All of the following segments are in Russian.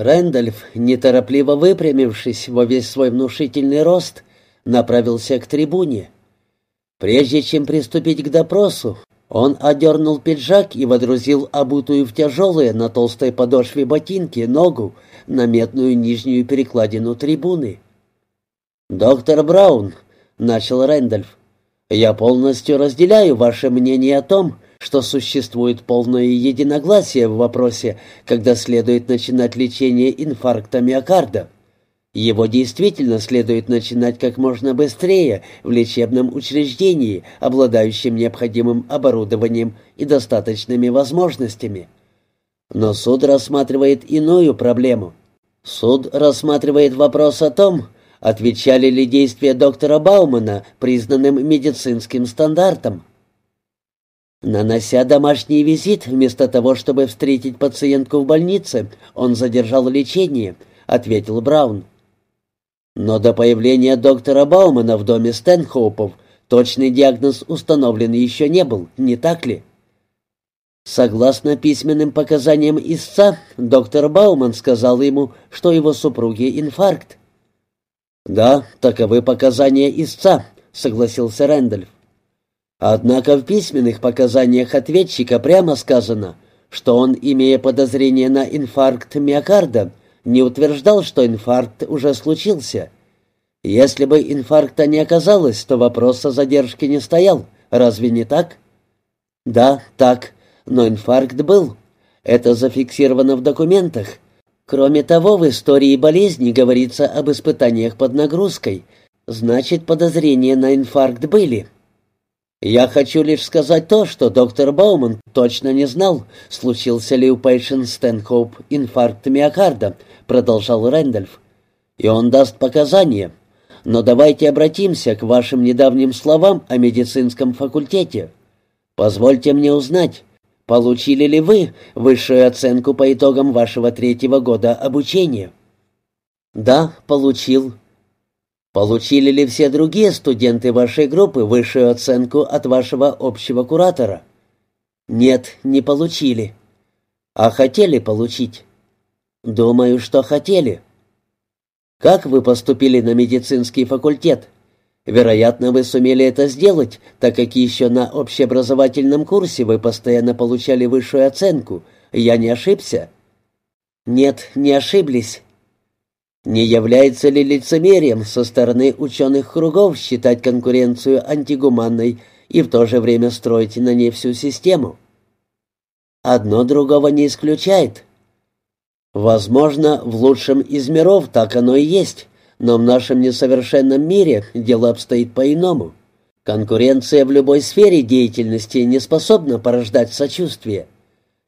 Рэндальф, неторопливо выпрямившись во весь свой внушительный рост, направился к трибуне. Прежде чем приступить к допросу, он одернул пиджак и водрузил обутую в тяжелые на толстой подошве ботинки ногу на медную нижнюю перекладину трибуны. «Доктор Браун», — начал Рэндальф, — «я полностью разделяю ваше мнение о том, что существует полное единогласие в вопросе, когда следует начинать лечение инфаркта миокарда. Его действительно следует начинать как можно быстрее в лечебном учреждении, обладающем необходимым оборудованием и достаточными возможностями. Но суд рассматривает иную проблему. Суд рассматривает вопрос о том, отвечали ли действия доктора Баумана признанным медицинским стандартам. Нанося домашний визит, вместо того, чтобы встретить пациентку в больнице, он задержал лечение, ответил Браун. Но до появления доктора Баумана в доме Стэнхоупов точный диагноз установлен еще не был, не так ли? Согласно письменным показаниям истца, доктор Бауман сказал ему, что его супруге инфаркт. «Да, таковы показания истца», — согласился Рэндальф. Однако в письменных показаниях ответчика прямо сказано, что он, имея подозрение на инфаркт миокарда, не утверждал, что инфаркт уже случился. Если бы инфаркта не оказалось, то вопрос о задержке не стоял. Разве не так? Да, так. Но инфаркт был. Это зафиксировано в документах. Кроме того, в истории болезни говорится об испытаниях под нагрузкой. Значит, подозрения на инфаркт были. «Я хочу лишь сказать то, что доктор Бауман точно не знал, случился ли у Пейшен Стэнхоуп инфаркт миокарда», — продолжал Рэндальф. «И он даст показания. Но давайте обратимся к вашим недавним словам о медицинском факультете. Позвольте мне узнать, получили ли вы высшую оценку по итогам вашего третьего года обучения?» «Да, получил», Получили ли все другие студенты вашей группы высшую оценку от вашего общего куратора? Нет, не получили. А хотели получить? Думаю, что хотели. Как вы поступили на медицинский факультет? Вероятно, вы сумели это сделать, так как еще на общеобразовательном курсе вы постоянно получали высшую оценку. Я не ошибся? Нет, не ошиблись. Не является ли лицемерием со стороны ученых кругов считать конкуренцию антигуманной и в то же время строить на ней всю систему? Одно другого не исключает. Возможно, в лучшем из миров так оно и есть, но в нашем несовершенном мире дело обстоит по-иному. Конкуренция в любой сфере деятельности не способна порождать сочувствие.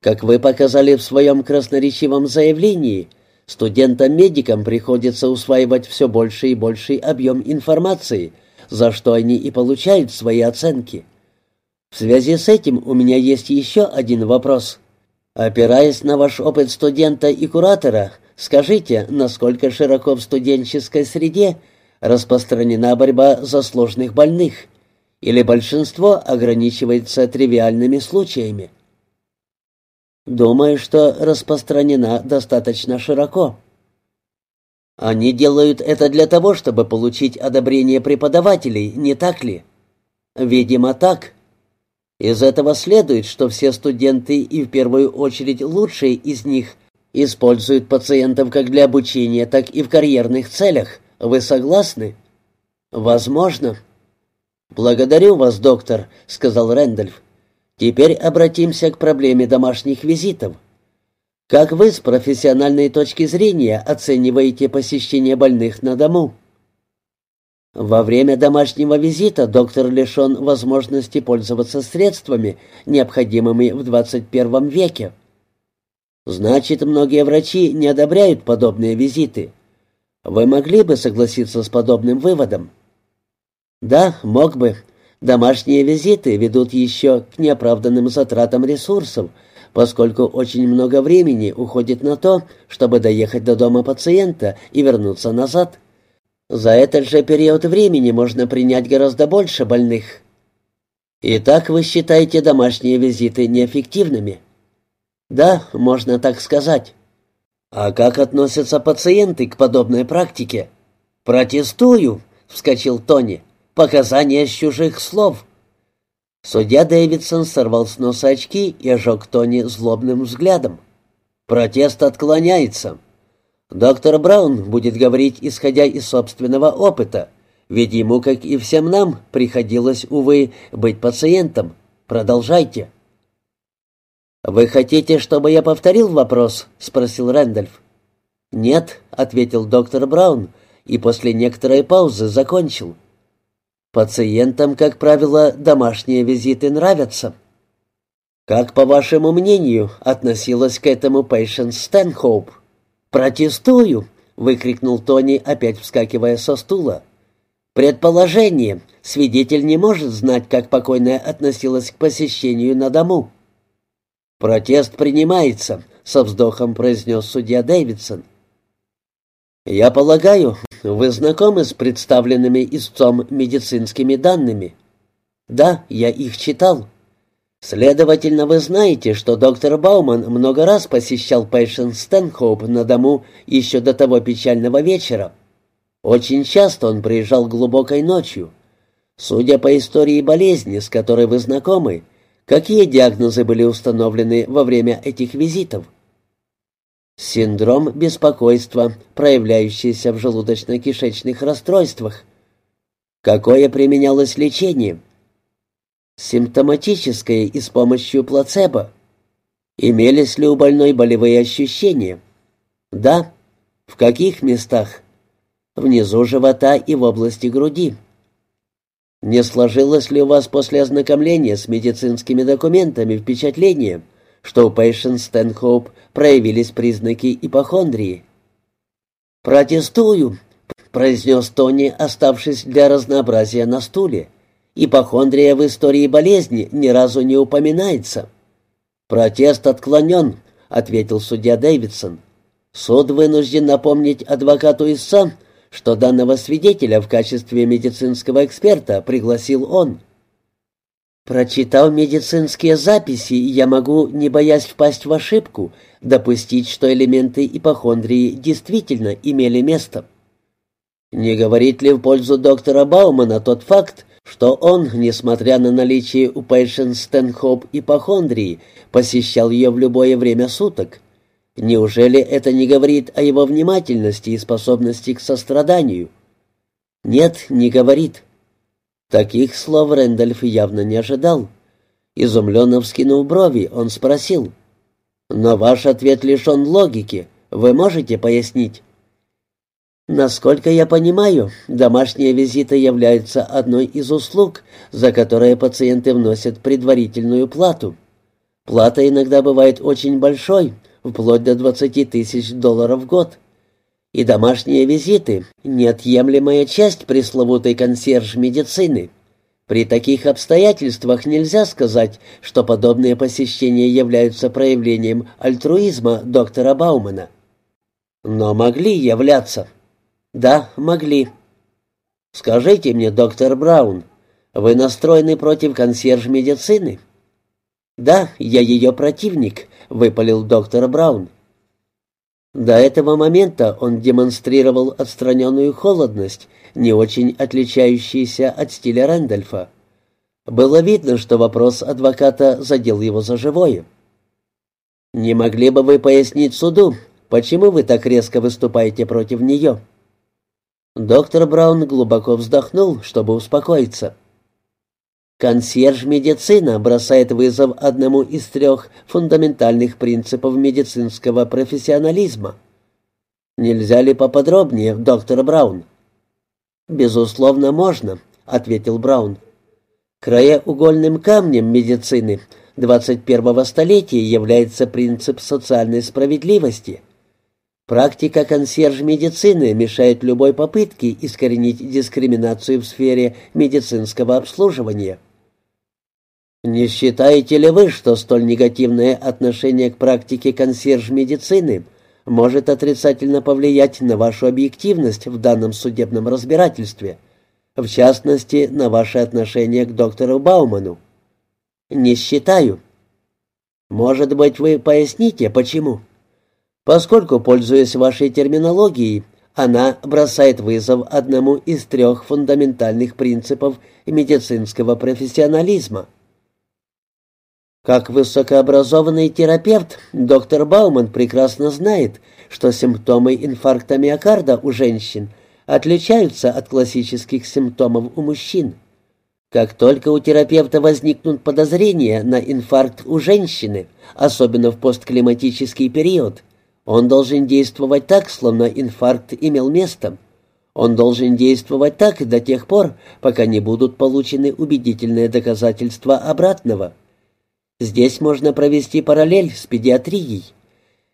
Как вы показали в своем красноречивом заявлении – Студентам-медикам приходится усваивать все больше и больший объем информации, за что они и получают свои оценки. В связи с этим у меня есть еще один вопрос. Опираясь на ваш опыт студента и куратора, скажите, насколько широко в студенческой среде распространена борьба за сложных больных, или большинство ограничивается тривиальными случаями? Думаю, что распространена достаточно широко. Они делают это для того, чтобы получить одобрение преподавателей, не так ли? Видимо, так. Из этого следует, что все студенты и в первую очередь лучшие из них используют пациентов как для обучения, так и в карьерных целях. Вы согласны? Возможно. Благодарю вас, доктор, сказал Рэндольф. Теперь обратимся к проблеме домашних визитов. Как вы с профессиональной точки зрения оцениваете посещение больных на дому? Во время домашнего визита доктор лишен возможности пользоваться средствами, необходимыми в 21 веке. Значит, многие врачи не одобряют подобные визиты. Вы могли бы согласиться с подобным выводом? Да, мог бы, Домашние визиты ведут еще к неоправданным затратам ресурсов, поскольку очень много времени уходит на то, чтобы доехать до дома пациента и вернуться назад. За этот же период времени можно принять гораздо больше больных. Итак, вы считаете домашние визиты неэффективными? Да, можно так сказать. «А как относятся пациенты к подобной практике?» «Протестую!» — вскочил Тони. «Показания с чужих слов!» Судья Дэвидсон сорвал с носа очки и ожег Тони злобным взглядом. «Протест отклоняется. Доктор Браун будет говорить, исходя из собственного опыта, ведь ему, как и всем нам, приходилось, увы, быть пациентом. Продолжайте». «Вы хотите, чтобы я повторил вопрос?» — спросил Рэндольф. «Нет», — ответил доктор Браун, и после некоторой паузы закончил. «Пациентам, как правило, домашние визиты нравятся». «Как, по вашему мнению, относилась к этому Пейшен Стэнхоуп?» «Протестую!» — выкрикнул Тони, опять вскакивая со стула. «Предположение. Свидетель не может знать, как покойная относилась к посещению на дому». «Протест принимается», — со вздохом произнес судья Дэвидсон. «Я полагаю, вы знакомы с представленными истцом медицинскими данными?» «Да, я их читал». «Следовательно, вы знаете, что доктор Бауман много раз посещал Пэйшен Стэнхоуп на дому еще до того печального вечера. Очень часто он приезжал глубокой ночью. Судя по истории болезни, с которой вы знакомы, какие диагнозы были установлены во время этих визитов?» Синдром беспокойства, проявляющийся в желудочно-кишечных расстройствах. Какое применялось лечение? Симптоматическое и с помощью плацебо. Имелись ли у больной болевые ощущения? Да. В каких местах? Внизу живота и в области груди. Не сложилось ли у вас после ознакомления с медицинскими документами впечатление, что у Пейшен Стэнхоуп проявились признаки ипохондрии. «Протестую», — произнес Тони, оставшись для разнообразия на стуле. «Ипохондрия в истории болезни ни разу не упоминается». «Протест отклонен», — ответил судья Дэвидсон. «Суд вынужден напомнить адвокату истца, что данного свидетеля в качестве медицинского эксперта пригласил он». Прочитав медицинские записи, я могу, не боясь впасть в ошибку, допустить, что элементы ипохондрии действительно имели место. Не говорит ли в пользу доктора Баумана тот факт, что он, несмотря на наличие у Пэйшен Стэнхоп ипохондрии, посещал ее в любое время суток? Неужели это не говорит о его внимательности и способности к состраданию? Нет, не говорит. Таких слов Рэндольф явно не ожидал. Изумленно вскинув брови, он спросил. «Но ваш ответ лишен логики. Вы можете пояснить?» Насколько я понимаю, домашние визиты являются одной из услуг, за которые пациенты вносят предварительную плату. Плата иногда бывает очень большой, вплоть до 20 тысяч долларов в год и домашние визиты — неотъемлемая часть пресловутой консьерж-медицины. При таких обстоятельствах нельзя сказать, что подобные посещения являются проявлением альтруизма доктора Баумана. Но могли являться. Да, могли. Скажите мне, доктор Браун, вы настроены против консьерж-медицины? Да, я ее противник, выпалил доктор Браун. До этого момента он демонстрировал отстраненную холодность, не очень отличающуюся от стиля Рэндольфа. Было видно, что вопрос адвоката задел его за живое. «Не могли бы вы пояснить суду, почему вы так резко выступаете против нее?» Доктор Браун глубоко вздохнул, чтобы успокоиться. Консьерж-медицина бросает вызов одному из трех фундаментальных принципов медицинского профессионализма. Нельзя ли поподробнее, доктор Браун? Безусловно, можно, ответил Браун. Краеугольным камнем медицины 21-го столетия является принцип социальной справедливости. Практика консьерж-медицины мешает любой попытке искоренить дискриминацию в сфере медицинского обслуживания. Не считаете ли вы, что столь негативное отношение к практике консьерж-медицины может отрицательно повлиять на вашу объективность в данном судебном разбирательстве, в частности, на ваше отношение к доктору Бауману? Не считаю. Может быть, вы поясните, почему? Поскольку, пользуясь вашей терминологией, она бросает вызов одному из трех фундаментальных принципов медицинского профессионализма. Как высокообразованный терапевт, доктор Бауман прекрасно знает, что симптомы инфаркта миокарда у женщин отличаются от классических симптомов у мужчин. Как только у терапевта возникнут подозрения на инфаркт у женщины, особенно в постклиматический период, он должен действовать так, словно инфаркт имел место. Он должен действовать так до тех пор, пока не будут получены убедительные доказательства обратного. Здесь можно провести параллель с педиатрией.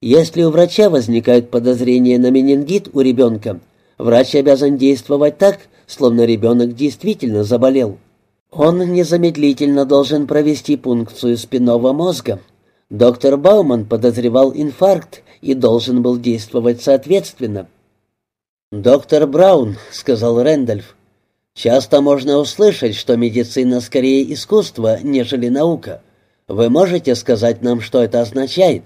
Если у врача возникают подозрения на менингит у ребенка, врач обязан действовать так, словно ребенок действительно заболел. Он незамедлительно должен провести пункцию спинного мозга. Доктор Бауман подозревал инфаркт и должен был действовать соответственно. «Доктор Браун», — сказал Рэндольф, — «часто можно услышать, что медицина скорее искусство, нежели наука. Вы можете сказать нам, что это означает?»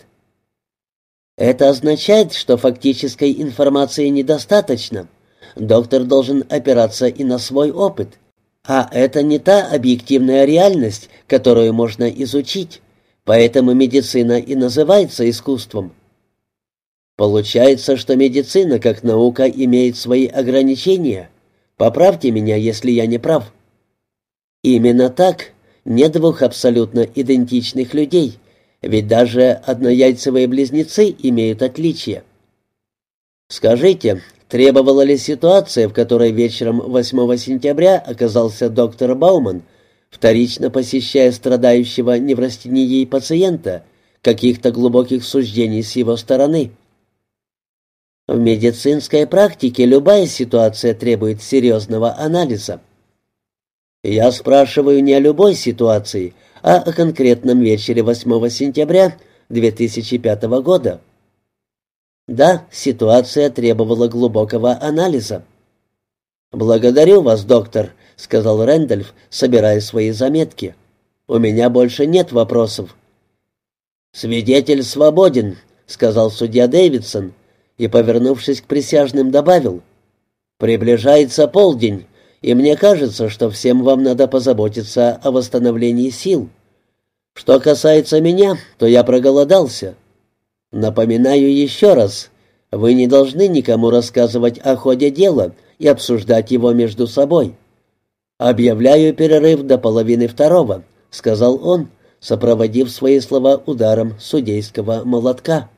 «Это означает, что фактической информации недостаточно. Доктор должен опираться и на свой опыт». А это не та объективная реальность, которую можно изучить. Поэтому медицина и называется искусством. Получается, что медицина как наука имеет свои ограничения. Поправьте меня, если я не прав. Именно так. Нет двух абсолютно идентичных людей, ведь даже однояйцевые близнецы имеют отличия. Скажите, Требовала ли ситуация, в которой вечером 8 сентября оказался доктор Бауман, вторично посещая страдающего неврастенией пациента, каких-то глубоких суждений с его стороны? В медицинской практике любая ситуация требует серьезного анализа. Я спрашиваю не о любой ситуации, а о конкретном вечере 8 сентября 2005 года. Да, ситуация требовала глубокого анализа. «Благодарю вас, доктор», — сказал Рэндольф, собирая свои заметки. «У меня больше нет вопросов». «Свидетель свободен», — сказал судья Дэвидсон и, повернувшись к присяжным, добавил. «Приближается полдень, и мне кажется, что всем вам надо позаботиться о восстановлении сил. Что касается меня, то я проголодался. Напоминаю еще раз, вы не должны никому рассказывать о ходе дела и обсуждать его между собой. Объявляю перерыв до половины второго, сказал он, сопроводив свои слова ударом судейского молотка.